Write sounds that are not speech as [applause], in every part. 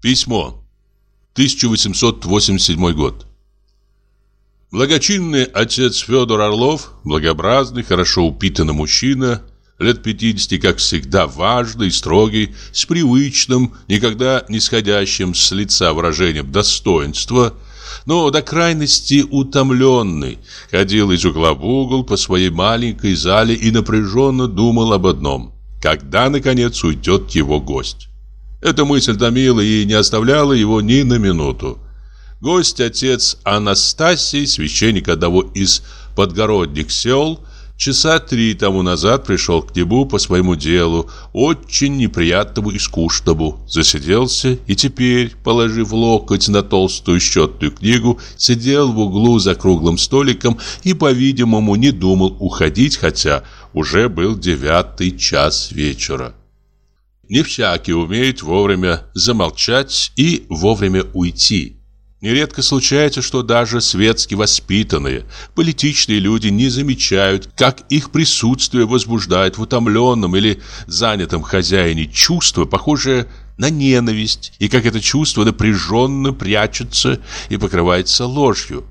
Письмо. 1887 год. Благочинный отец Федор Орлов, благообразный, хорошо упитанный мужчина, лет 50, как всегда, важный, строгий, с привычным, никогда не сходящим с лица выражением достоинства, но до крайности утомленный, ходил из угла в угол по своей маленькой зале и напряженно думал об одном – когда, наконец, уйдет его гость. Эта мысль томила и не оставляла его ни на минуту. Гость, отец Анастасий, священник одного из подгородних сел, часа три тому назад пришел к нему по своему делу, очень неприятному и скучному. Засиделся и теперь, положив локоть на толстую счетную книгу, сидел в углу за круглым столиком и, по-видимому, не думал уходить, хотя уже был девятый час вечера. Не всякий умеет вовремя замолчать и вовремя уйти. Нередко случается, что даже светски воспитанные, политичные люди не замечают, как их присутствие возбуждает в утомленном или занятом хозяине чувство, похожее на ненависть, и как это чувство напряженно прячется и покрывается ложью.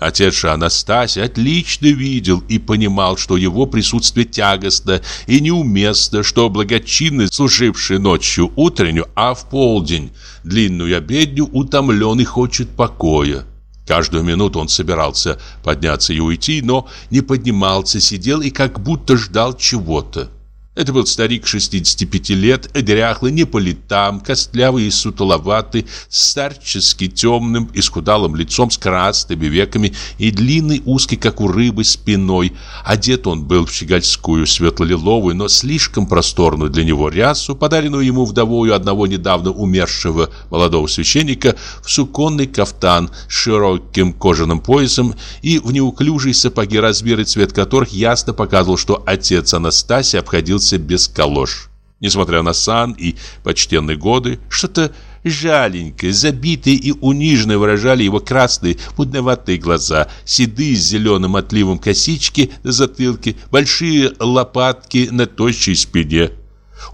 Отец же Анастасий отлично видел и понимал, что его присутствие тягостно и неуместно, что благочинный, служивший ночью утреннюю, а в полдень длинную обедню, утомлен и хочет покоя. Каждую минуту он собирался подняться и уйти, но не поднимался, сидел и как будто ждал чего-то. Это был старик 65 лет, дряхлый не по летам, костлявый и сутуловатый, старчески темным и скудалым лицом с красными веками и длинной, узкой, как у рыбы, спиной. Одет он был в щегольскую светло-лиловую, но слишком просторную для него рясу, подаренную ему вдовою одного недавно умершего молодого священника, в суконный кафтан с широким кожаным поясом и в неуклюжие сапоги, размеры цвет которых ясно показывал, что отец Анастасий обходился обходился без калош. Несмотря на сан и почтенные годы, что-то жаленькое, забитое и униженное выражали его красные, мудноватые глаза, седые с зеленым отливом косички на затылке, большие лопатки на тощей спине.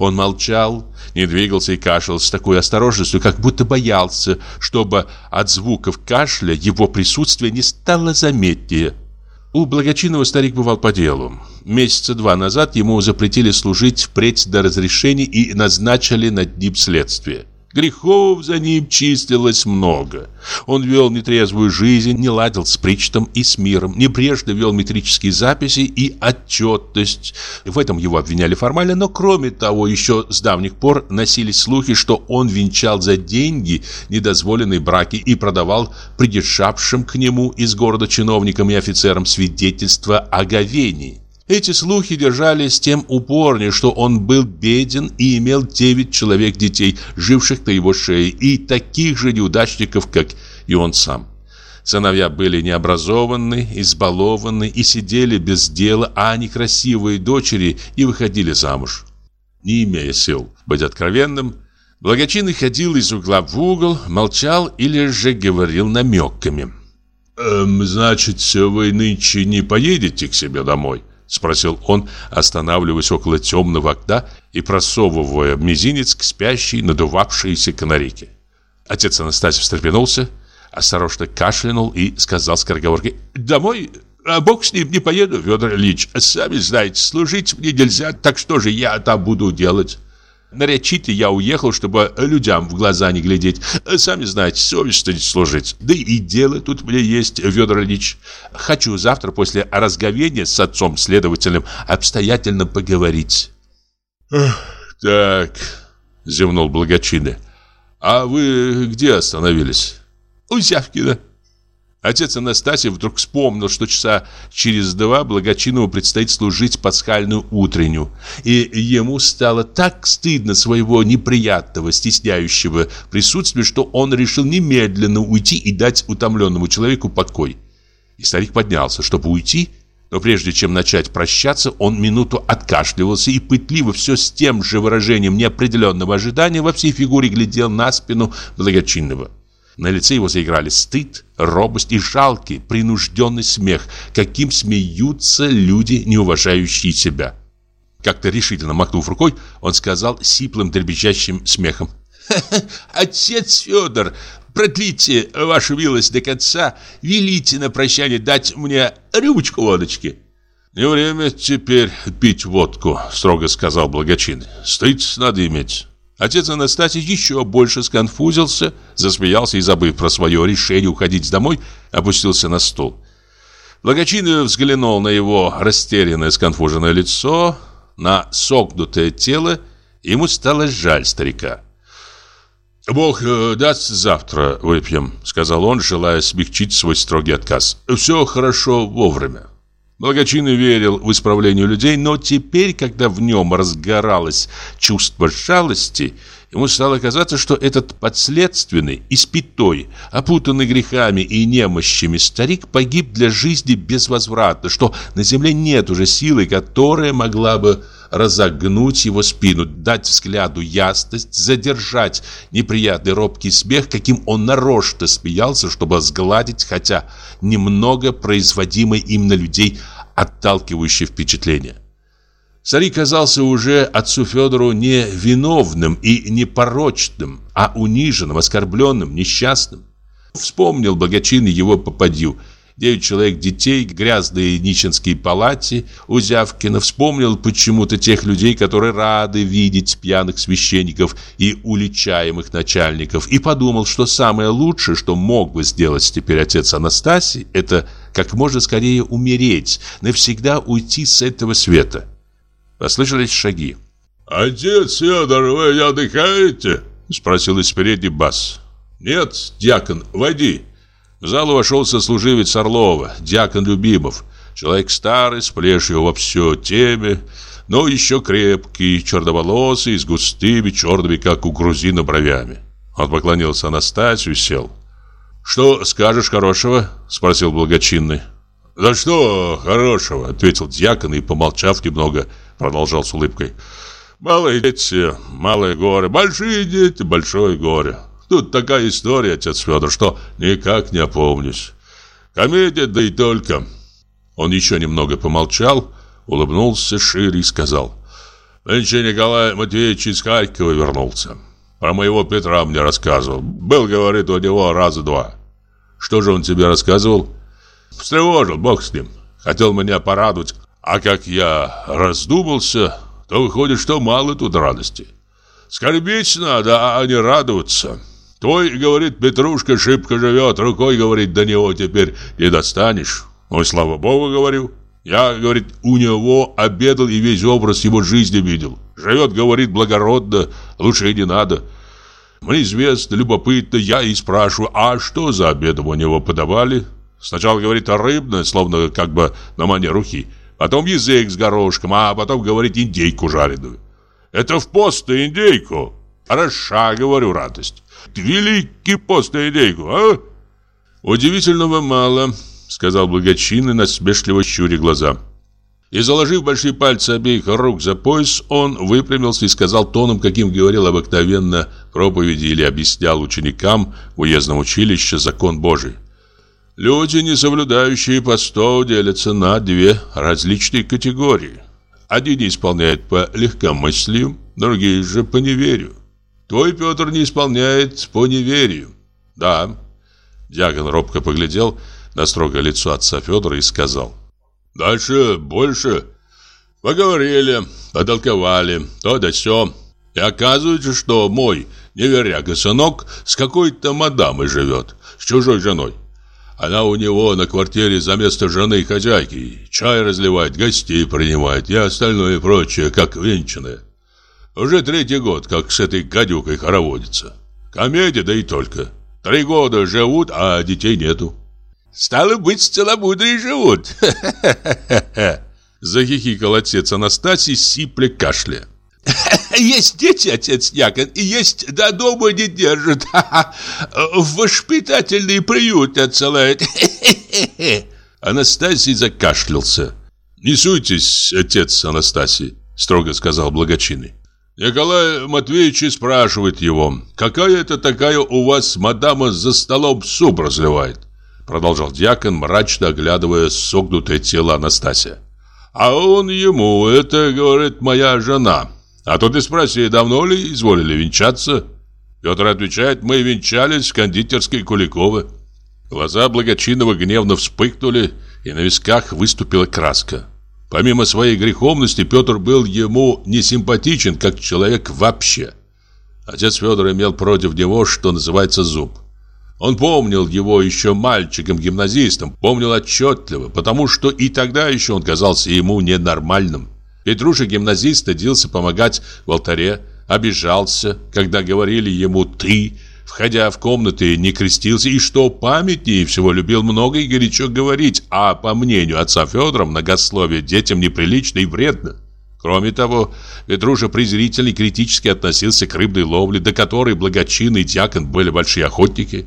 Он молчал, не двигался и кашлял с такой осторожностью, как будто боялся, чтобы от звуков кашля его присутствие не стало заметнее. У благочинного старик бывал по делу. Месяца два назад ему запретили служить впредь до разрешения и назначили над ним следствие. Грехов за ним числилось много. Он вел нетрезвую жизнь, не ладил с причтом и с миром, небрежно вел метрические записи и отчетность. В этом его обвиняли формально, но кроме того, еще с давних пор носились слухи, что он венчал за деньги недозволенные браки и продавал придержавшим к нему из города чиновникам и офицерам свидетельства о говении. Эти слухи держались тем упорнее, что он был беден и имел девять человек детей, живших на его шее, и таких же неудачников, как и он сам. Сыновья были необразованы, избалованы и сидели без дела, а некрасивые дочери и выходили замуж. Не имея сил быть откровенным, благочинный ходил из угла в угол, молчал или же говорил намеками. «Эм, «Значит, вы нынче не поедете к себе домой?» Спросил он, останавливаясь около темного окна и просовывая мизинец к спящей, надувавшейся канареке. Отец Анастасий встрепенулся, осторожно кашлянул и сказал скороговоркой «Домой? А бог с ним, не поеду, Федор Ильич. Сами знаете, служить мне нельзя, так что же я там буду делать?» Нарячите я уехал, чтобы людям в глаза не глядеть. Сами знаете, совестно не служить. Да и дело тут мне есть, Федор Ильич. Хочу завтра после разговения с отцом следователем обстоятельно поговорить. Так, зевнул благочинный. А вы где остановились? У Зявкина. Отец Анастасий вдруг вспомнил, что часа через два Благочинову предстоит служить пасхальную утреннюю. И ему стало так стыдно своего неприятного, стесняющего присутствия, что он решил немедленно уйти и дать утомленному человеку покой. И старик поднялся, чтобы уйти, но прежде чем начать прощаться, он минуту откашливался и пытливо все с тем же выражением неопределенного ожидания во всей фигуре глядел на спину Благочинного. На лице его заиграли стыд, робость и жалкий, принужденный смех, каким смеются люди, не уважающие себя. Как-то решительно махнув рукой, он сказал сиплым дребезжащим смехом. Отец Федор, продлите вашу милость до конца, велите на прощание дать мне рюмочку водочки». «Не время теперь пить водку», — строго сказал благочинный. «Стыд надо иметь». Отец Анастасий еще больше сконфузился, засмеялся и, забыв про свое решение уходить домой, опустился на стул. Благочинный взглянул на его растерянное, сконфуженное лицо, на согнутое тело, ему стало жаль старика. «Бог э, даст, завтра выпьем», — сказал он, желая смягчить свой строгий отказ. «Все хорошо вовремя». Благочинный верил в исправление людей, но теперь, когда в нем разгоралось чувство жалости, ему стало казаться, что этот подследственный, испятой, опутанный грехами и немощами старик погиб для жизни безвозвратно, что на земле нет уже силы, которая могла бы разогнуть его спину, дать взгляду ясность, задержать неприятный робкий смех, каким он нарочно смеялся, чтобы сгладить хотя немного производимое им на людей отталкивающее впечатление. Старик казался уже отцу Федору не виновным и непорочным, а униженным, оскорбленным, несчастным. Вспомнил богачин его попадью – девять человек детей, грязные нищенские палати у Зявкина. Вспомнил почему-то тех людей, которые рады видеть пьяных священников и уличаемых начальников. И подумал, что самое лучшее, что мог бы сделать теперь отец Анастасий, это как можно скорее умереть, навсегда уйти с этого света. Послышались шаги. «Отец Федор, вы отдыхаете?» Спросил из передней бас. «Нет, дьякон, войди». В залу вошел сослуживец Орлова, дьякон Любимов. Человек старый, с плешью во все теме, но еще крепкий, черноволосый, с густыми, черными, как у грузина, бровями. Он поклонился Анастасию и сел. «Что скажешь хорошего?» – спросил благочинный. «Да что хорошего?» – ответил дьякон и, помолчав немного, продолжал с улыбкой. «Малые дети, малое горе, большие дети, большое горе. Тут такая история, отец Федор, что никак не опомнюсь. Комедия, да и только. Он еще немного помолчал, улыбнулся шире и сказал. Нынче Николай Матвеевич из Харькова вернулся. Про моего Петра мне рассказывал. Был, говорит, у него раза два. Что же он тебе рассказывал? Встревожил, бог с ним. Хотел меня порадовать. А как я раздумался, то выходит, что мало тут радости. Скорбить надо, а не радоваться. Твой, говорит, Петрушка шибко живет, рукой, говорит, до него теперь не достанешь. Ой, слава богу, говорю. Я, говорит, у него обедал и весь образ его жизни видел. Живет, говорит, благородно, лучше и не надо. Мне известно, любопытно, я и спрашиваю, а что за обедом у него подавали? Сначала, говорит, рыбное, словно как бы на манер рухи. Потом язык с горошком, а потом, говорит, индейку жареную. Это в пост индейку. Хороша, говорю, радость. Великий пост на идейку, а? Удивительного мало, сказал благочинный, насмешливо щуря глаза. И заложив большие пальцы обеих рук за пояс, он выпрямился и сказал тоном, каким говорил обыкновенно проповеди или объяснял ученикам в уездном училище закон Божий. Люди, не соблюдающие постов, делятся на две различные категории. Одни исполняют по легкомыслию, другие же по неверию. Твой Петр не исполняет по неверию. Да. Дьякон робко поглядел на строгое лицо отца Федора и сказал. Дальше больше. Поговорили, потолковали, то да сё. И оказывается, что мой неверяга сынок с какой-то мадамой живет, с чужой женой. Она у него на квартире за место жены хозяйки. Чай разливает, гостей принимает и остальное прочее, как венчанное. Уже третий год, как с этой гадюкой хороводится. Комедия, да и только. Три года живут, а детей нету. Стало быть, целомудрие живут. [laughs] Захихикал отец Анастасий, сипля кашля. [laughs] Есть дети, отец Якон, и есть до дома не держат. [laughs] В воспитательный приют отсылают. [laughs] Анастасий закашлялся. «Не суйтесь, отец Анастасий», — строго сказал благочинный. Николай Матвеевич спрашивает его, какая это такая у вас мадама за столом суп разливает? Продолжал дьякон, мрачно оглядывая согнутое тело Анастасия. А он ему, это, говорит, моя жена. А тут и спроси, давно ли изволили венчаться? Петр отвечает, мы венчались в кондитерской Куликовы. Глаза благочинного гневно вспыхнули, и на висках выступила краска. Помимо своей греховности, Петр был ему не симпатичен, как человек вообще. Отец Федор имел против него, что называется, зуб. Он помнил его еще мальчиком-гимназистом, помнил отчетливо, потому что и тогда еще он казался ему ненормальным. Петруша-гимназист стыдился помогать в алтаре, обижался, когда говорили ему «ты», входя в комнаты, не крестился и, что памятнее всего, любил много и горячо говорить, а, по мнению отца Федора, многословие детям неприлично и вредно. Кроме того, Петруша презрительно и критически относился к рыбной ловле, до которой благочинный дьякон были большие охотники.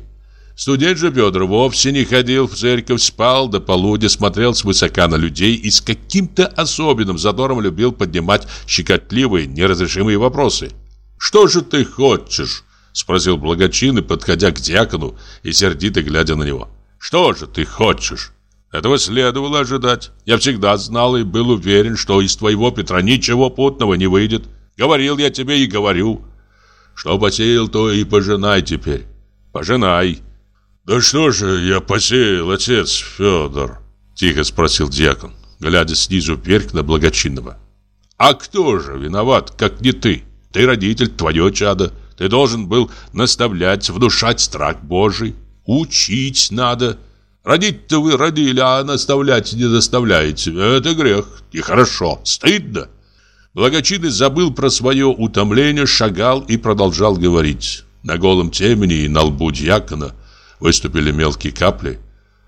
Студент же Петр вовсе не ходил в церковь, спал до полудня, смотрел свысока на людей и с каким-то особенным задором любил поднимать щекотливые, неразрешимые вопросы. «Что же ты хочешь?» – спросил благочинный, подходя к диакону и сердито глядя на него. «Что же ты хочешь?» Этого следовало ожидать. Я всегда знал и был уверен, что из твоего Петра ничего путного не выйдет. Говорил я тебе и говорю. Что посеял, то и пожинай теперь. Пожинай. «Да что же я посеял, отец Федор?» Тихо спросил дьякон, глядя снизу вверх на благочинного. «А кто же виноват, как не ты? Ты родитель, твое чадо. Ты должен был наставлять, внушать страх Божий. Учить надо. Родить-то вы родили, а наставлять не наставляете. Это грех. Нехорошо. Стыдно». Благочинный забыл про свое утомление, шагал и продолжал говорить. На голом темени и на лбу дьякона Выступили мелкие капли.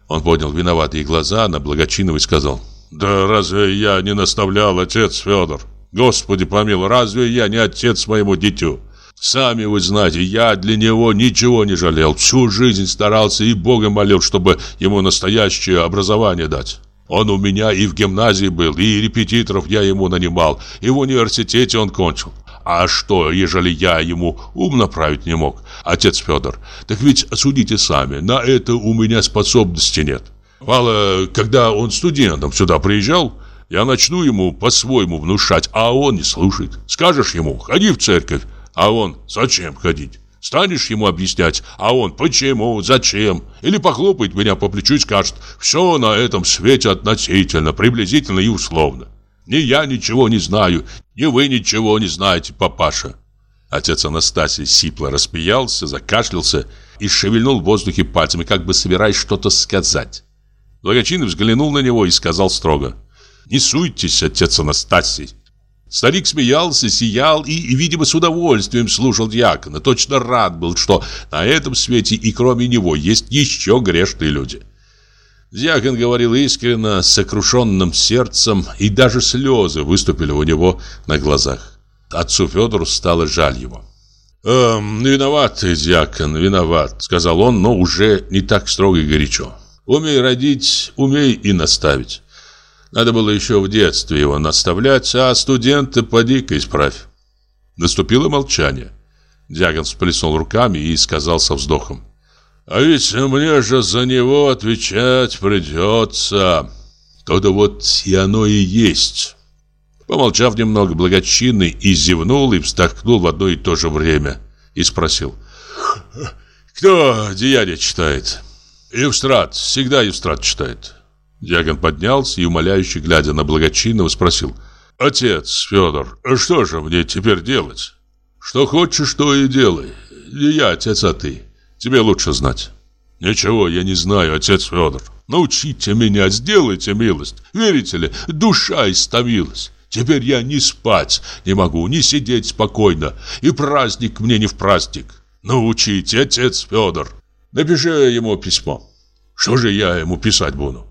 Он поднял виноватые глаза на благочинного и сказал, «Да разве я не наставлял, отец Федор? Господи помилуй, разве я не отец моему дитю? Сами вы знаете, я для него ничего не жалел, всю жизнь старался и Бога молил, чтобы ему настоящее образование дать». Он у меня и в гимназии был, и репетиторов я ему нанимал, и в университете он кончил. А что, ежели я ему ум направить не мог, отец Федор? Так ведь судите сами, на это у меня способности нет. Мало, когда он студентом сюда приезжал, я начну ему по-своему внушать, а он не слушает. Скажешь ему, ходи в церковь, а он, зачем ходить? Станешь ему объяснять, а он почему, зачем? Или похлопает меня по плечу и скажет, все на этом свете относительно, приблизительно и условно. Ни я ничего не знаю, ни вы ничего не знаете, папаша. Отец Анастасий сипло распиялся, закашлялся и шевельнул в воздухе пальцами, как бы собираясь что-то сказать. Благочинный взглянул на него и сказал строго. «Не суйтесь, отец Анастасий». Старик смеялся, сиял и, видимо, с удовольствием слушал дьякона. Точно рад был, что на этом свете и кроме него есть еще грешные люди. Дьякон говорил искренне, с сокрушенным сердцем, и даже слезы выступили у него на глазах. Отцу Федору стало жаль его. «Эм, виноват ты, дьякон, виноват», — сказал он, но уже не так строго и горячо. «Умей родить, умей и наставить. Надо было еще в детстве его наставлять, а студента поди-ка исправь». Наступило молчание. Дьякон сплеснул руками и сказал со вздохом. А ведь мне же за него отвечать придется. То-то вот и оно и есть. Помолчав немного, благочинный и зевнул, и вздохнул в одно и то же время. И спросил. Кто деяния читает? Евстрат, всегда Евстрат читает. Дьякон поднялся и, умоляюще глядя на благочинного, спросил. Отец, Федор, что же мне теперь делать? Что хочешь, то и делай. Не я отец, а ты. Тебе лучше знать. Ничего я не знаю, отец Федор. Научите меня, сделайте милость. Верите ли, душа истомилась. Теперь я не спать не могу, не сидеть спокойно. И праздник мне не в праздник. Научите, отец Федор. Напиши ему письмо. Что же я ему писать буду?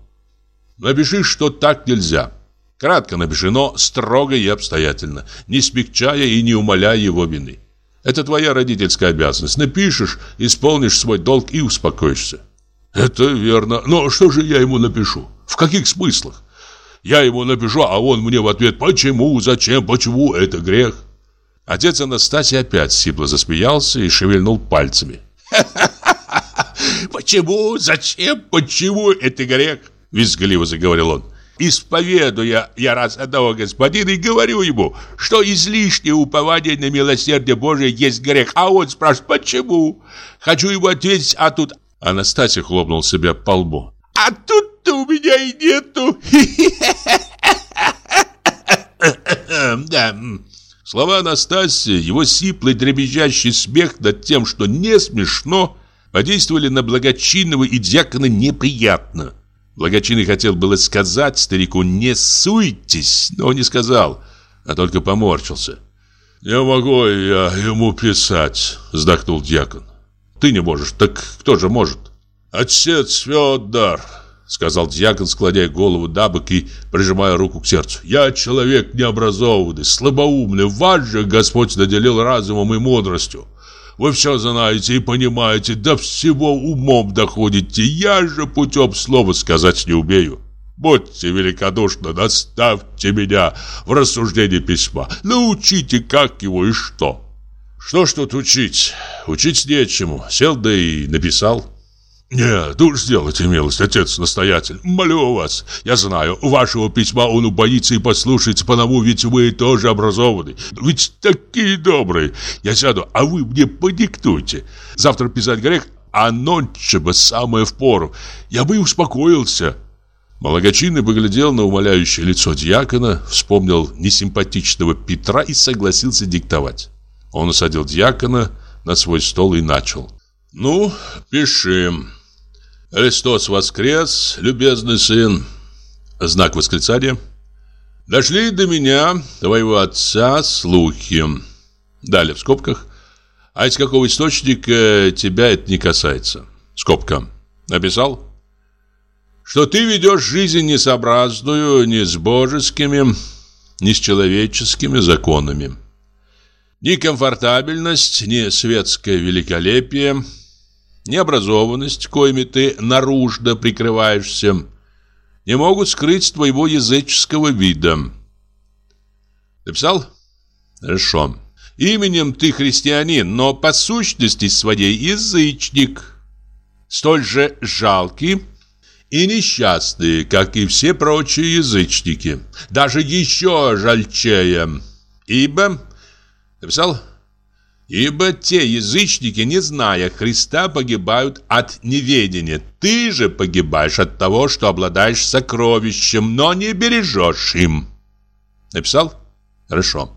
Напиши, что так нельзя. Кратко напиши, но строго и обстоятельно, не смягчая и не умаляя его вины. Это твоя родительская обязанность. Напишешь, исполнишь свой долг и успокоишься. Это верно. Но что же я ему напишу? В каких смыслах? Я ему напишу, а он мне в ответ «Почему? Зачем? Почему? Это грех». Отец Анастасий опять сипло засмеялся и шевельнул пальцами. «Почему? Зачем? Почему? Это грех?» Визгливо заговорил он. Исповедуя я раз одного господина и говорю ему, что излишнее упование на милосердие Божие есть грех. А он спрашивает, почему? Хочу ему ответить, а тут... Анастасия хлопнул себя по лбу. А тут-то у меня и нету. [laughs] Да. Слова Анастасии, его сиплый дребезжащий смех над тем, что не смешно, подействовали на благочинного и дьякона неприятно. Благочинный хотел было сказать старику «не суйтесь», но не сказал, а только поморщился. «Не могу я ему писать», — вздохнул дьякон. «Ты не можешь, так кто же может?» «Отец Федор», — сказал дьякон, складяя голову на бок и прижимая руку к сердцу. «Я человек необразованный, слабоумный, вас же Господь наделил разумом и мудростью. Вы все знаете и понимаете, до всего умом доходите. Я же путем слова сказать не умею. Будьте великодушны, наставьте меня в рассуждении письма. Научите, как его и что. Что ж тут учить? Учить нечему. Сел да и написал. «Нет, уж сделайте милость, отец-настоятель, молю вас. Я знаю, вашего письма он убоится и послушается, потому ведь вы тоже образованы. Ведь такие добрые. Я сяду, а вы мне подиктуйте. Завтра писать грех, а ночью бы самое впору. Я бы и успокоился». Благочинный поглядел на умоляющее лицо дьякона, вспомнил несимпатичного Петра и согласился диктовать. Он усадил дьякона на свой стол и начал. «Ну, пиши». Христос воскрес, любезный сын. Знак восклицания. Дошли до меня, твоего отца, слухи. Далее в скобках. А из какого источника тебя это не касается? Скобка. Написал? Что ты ведешь жизнь несообразную ни с божескими, ни с человеческими законами. Ни комфортабельность, ни светское великолепие – необразованность, коими ты наружно прикрываешься, не могут скрыть твоего языческого вида. Написал? Хорошо. Именем ты христианин, но по сущности своей язычник. Столь же жалкий и несчастный, как и все прочие язычники. Даже еще жальчее. Ибо... Написал? Ибо те язычники, не зная Христа, погибают от неведения. Ты же погибаешь от того, что обладаешь сокровищем, но не бережешь им. Написал? Хорошо.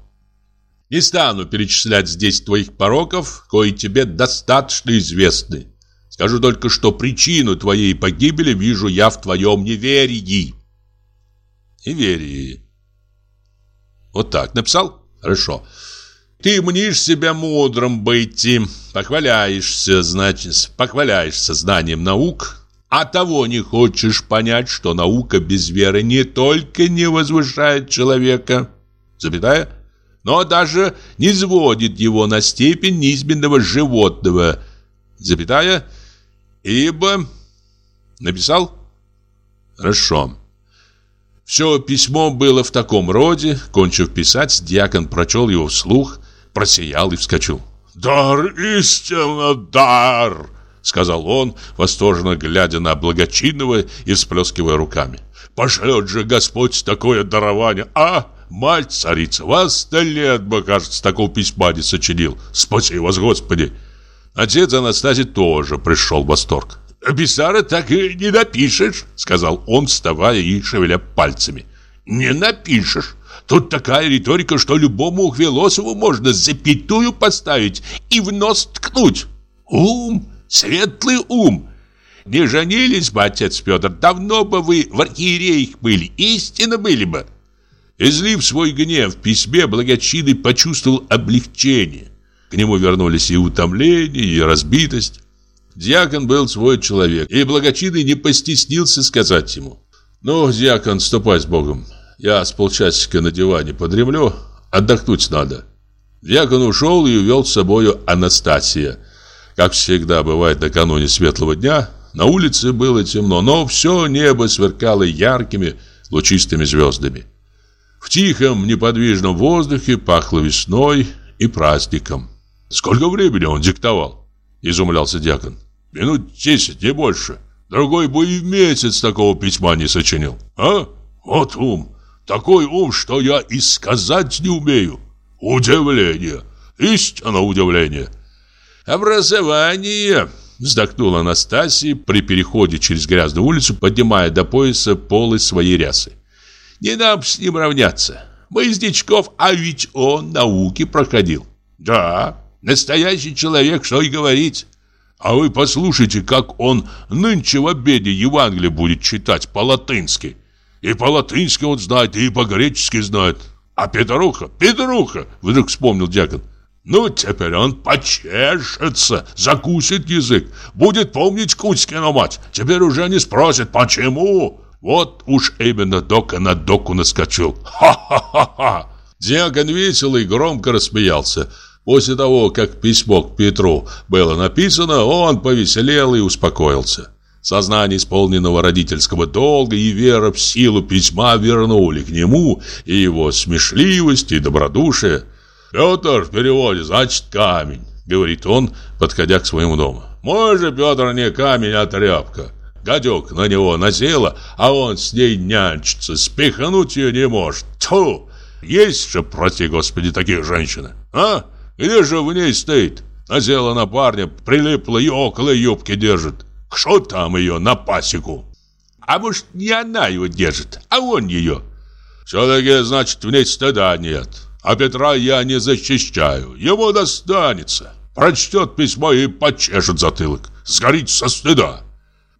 Не стану перечислять здесь твоих пороков, кои тебе достаточно известны. Скажу только, что причину твоей погибели вижу я в твоем неверии. Неверии. Вот так написал? Хорошо. Хорошо. Ты мнишь себя мудрым быть, похваляешься, значит, похваляешься знанием наук, а того не хочешь понять, что наука без веры не только не возвышает человека, запятая, но даже не сводит его на степень низменного животного, запятая, ибо... Написал? Хорошо. Все письмо было в таком роде. Кончив писать, диакон прочел его вслух просиял и вскочил. «Дар, истинно дар!» Сказал он, восторженно глядя на благочинного и всплескивая руками. «Пошлет же Господь такое дарование, а?» Мать царица, вас сто лет бы, кажется, такого письма не сочинил. Спаси вас, Господи!» Отец Анастасий тоже пришел в восторг. «Писара так и не напишешь», — сказал он, вставая и шевеля пальцами. «Не напишешь. Тут такая риторика, что любому философу можно запятую поставить и в нос ткнуть. Ум, светлый ум. Не женились бы, отец Петр, давно бы вы в архиереях были, истинно были бы. Излив свой гнев в письме, благочинный почувствовал облегчение. К нему вернулись и утомление, и разбитость. Диакон был свой человек, и благочинный не постеснился сказать ему. «Ну, диакон, ступай с Богом. Я с полчасика на диване подремлю, отдохнуть надо. Дьякон ушел и увел с собою Анастасия. Как всегда бывает накануне светлого дня, на улице было темно, но все небо сверкало яркими, лучистыми звездами. В тихом, неподвижном воздухе пахло весной и праздником. «Сколько времени он диктовал?» – изумлялся дьякон. «Минут десять, не больше. Другой бы и в месяц такого письма не сочинил. А?» Вот ум, такой ум, что я и сказать не умею. Удивление, истинно удивление. Образование, вздохнула Анастасия при переходе через грязную улицу, поднимая до пояса полы своей рясы. Не нам с ним равняться. Мы из дичков, а ведь он науки проходил. Да, настоящий человек, что и говорить. А вы послушайте, как он нынче в обеде Евангелие будет читать по-латынски. И по-латынски он знает, и по-гречески знает. А Петруха, Петруха, вдруг вспомнил дьякон. Ну, теперь он почешется, закусит язык, будет помнить Кузькину мать. Теперь уже не спросит, почему. Вот уж именно дока на доку наскочил. Ха-ха-ха-ха. Дьякон весело и громко рассмеялся. После того, как письмо к Петру было написано, он повеселел и успокоился. Сознание исполненного родительского долга и вера в силу письма вернули к нему и его смешливость и добродушие. «Петр в переводе значит камень», — говорит он, подходя к своему дому. «Мой же Петр не камень, а тряпка. Гадюк на него насела, а он с ней нянчится, спихнуть ее не может. Тьфу! Есть же, прости господи, такие женщины, а?» Где же в ней стоит? Насела на парня, прилипла и около юбки держит. Что там ее на пасеку? А может, не она его держит, а он ее? Все-таки, значит, в ней стыда нет. А Петра я не защищаю. Ему достанется. Прочтет письмо и почешет затылок. Сгорит со стыда.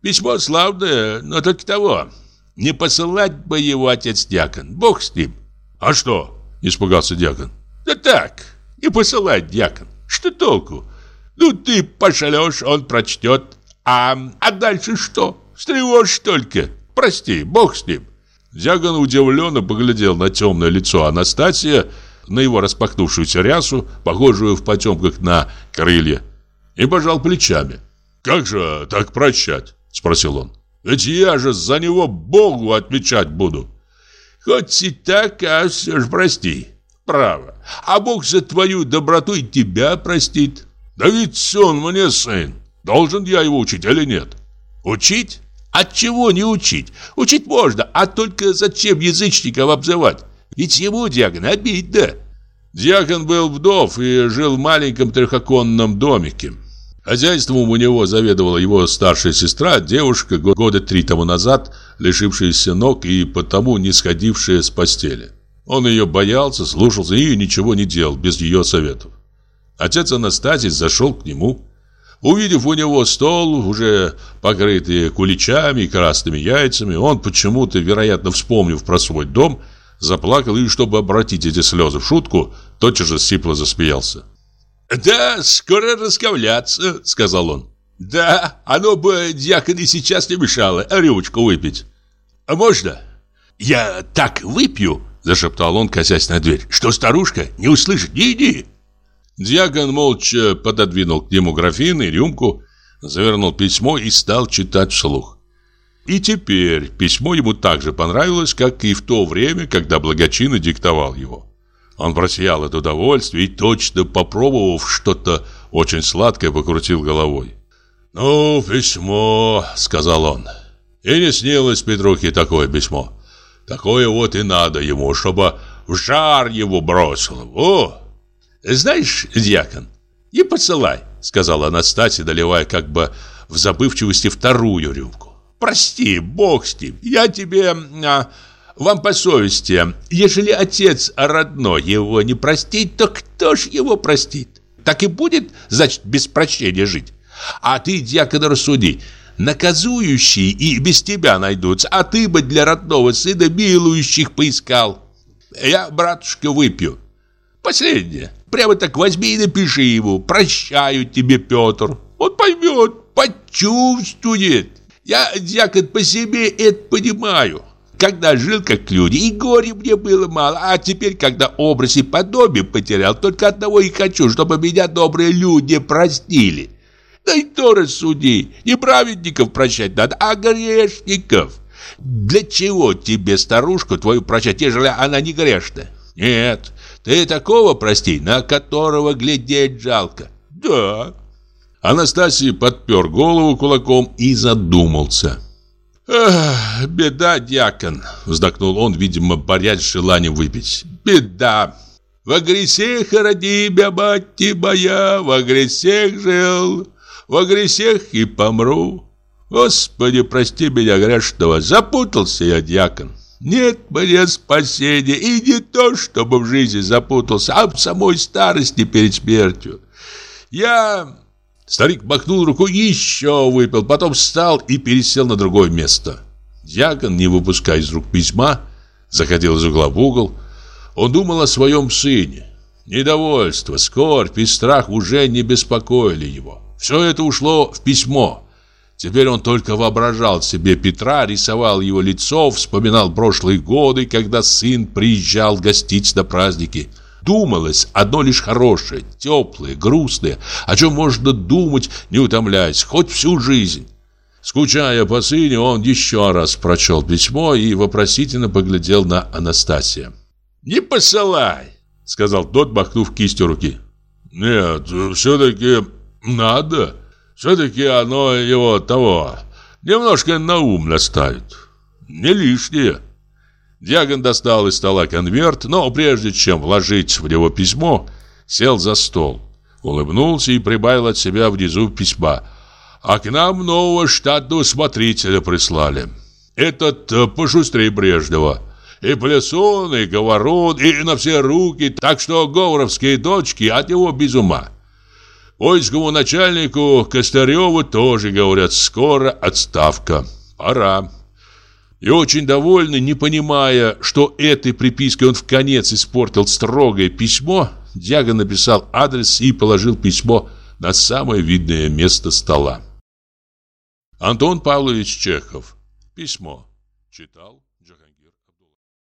Письмо славное, но только того. Не посылать бы его отец-дьякон. Бог с ним. А что? Испугался дьякон. Да так, и посылать, дьякон. Что толку? Ну, ты пошлешь, он прочтет. А, а дальше что? Встревожь только. Прости, бог с ним. Дьякон удивленно поглядел на темное лицо Анастасия, на его распахнувшуюся рясу, похожую в потемках на крылья, и пожал плечами. «Как же так прощать?» – спросил он. «Ведь я же за него Богу отвечать буду». «Хоть и так, а все же прости. Право. А Бог за твою доброту и тебя простит. Да ведь он мне сын. Должен я его учить или нет? Учить? От чего не учить? Учить можно, а только зачем язычников обзывать? Ведь ему, дьякон, обидно. Дьякон был вдов и жил в маленьком трехоконном домике. Хозяйством у него заведовала его старшая сестра, девушка, года три тому назад, лишившаяся ног и потому не сходившая с постели. Он ее боялся, слушался и ничего не делал без ее советов. Отец Анастасий зашел к нему. Увидев у него стол, уже покрытый куличами и красными яйцами, он почему-то, вероятно, вспомнив про свой дом, заплакал и, чтобы обратить эти слезы в шутку, тотчас же сипло засмеялся. «Да, скоро расковляться», — сказал он. «Да, оно бы дьякон и сейчас не мешало рюмочку выпить. А можно? Я так выпью, Зашептал он, косясь на дверь. Что старушка не услышит? Не иди. Дьякон молча пододвинул к нему графин и рюмку, завернул письмо и стал читать вслух. И теперь письмо ему так же понравилось, как и в то время, когда благочинно диктовал его. Он просиял от удовольствия и, точно попробовав что-то очень сладкое, покрутил головой. «Ну, письмо», — сказал он. «И не снилось Петрухе такое письмо. Такое вот и надо ему, чтобы в жар его бросило. О! Знаешь, дьякон, не посылай, сказала Анастасия, доливая как бы в забывчивости вторую рюмку. Прости, бог с ним, я тебе... А, вам по совести, ежели отец родной его не простит, то кто ж его простит? Так и будет, значит, без прощения жить. А ты, дьякон, рассуди, наказующие и без тебя найдутся, а ты бы для родного сына милующих поискал. Я, братушка, выпью. Последнее. Прямо так возьми и напиши ему. Прощаю тебе, Петр. Он поймет, почувствует. Я, дьякон, по себе это понимаю. Когда жил как люди, и горе мне было мало, а теперь, когда образ и подобие потерял, только одного и хочу, чтобы меня добрые люди простили. Да и то рассуди, не праведников прощать надо, а грешников. Для чего тебе старушку твою прощать, ежели она не грешна? Нет, ты такого прости, на которого глядеть жалко. Да. Анастасий подпер голову кулаком и задумался. «Эх, беда, дьякон!» Вздохнул он, видимо, борясь с желанием выпить. «Беда! Во гресех роди бя, мать моя, во гресех жил, во гресех и помру. Господи, прости меня грешного, запутался я, дьякон. Нет мне спасения, и не то, чтобы в жизни запутался, а в самой старости перед смертью. Я Старик махнул рукой и еще выпил, потом встал и пересел на другое место. Дьякон, не выпуская из рук письма, заходил из угла в угол. Он думал о своем сыне. Недовольство, скорбь и страх уже не беспокоили его. Все это ушло в письмо. Теперь он только воображал себе Петра, рисовал его лицо, вспоминал прошлые годы, когда сын приезжал гостить на праздники – думалось одно лишь хорошее, теплое, грустное, о чем можно думать, не утомляясь, хоть всю жизнь. Скучая по сыне, он еще раз прочел письмо и вопросительно поглядел на Анастасия. «Не посылай!» — сказал тот, махнув кистью руки. «Нет, все-таки надо. Все-таки оно его того немножко на ум наставит. Не лишнее». Дьякон достал из стола конверт, но прежде чем вложить в него письмо, сел за стол. Улыбнулся и прибавил от себя внизу письма. «А к нам нового штатного смотрителя прислали. Этот э, пошустрее прежнего. И плясон, и говорон, и на все руки, так что говоровские дочки от него без ума». Войсковому начальнику Костареву тоже говорят, скоро отставка. Пора. И очень довольный, не понимая, что этой припиской он в конец испортил строгое письмо, Дяга написал адрес и положил письмо на самое видное место стола. Антон Павлович Чехов. Письмо. Читал.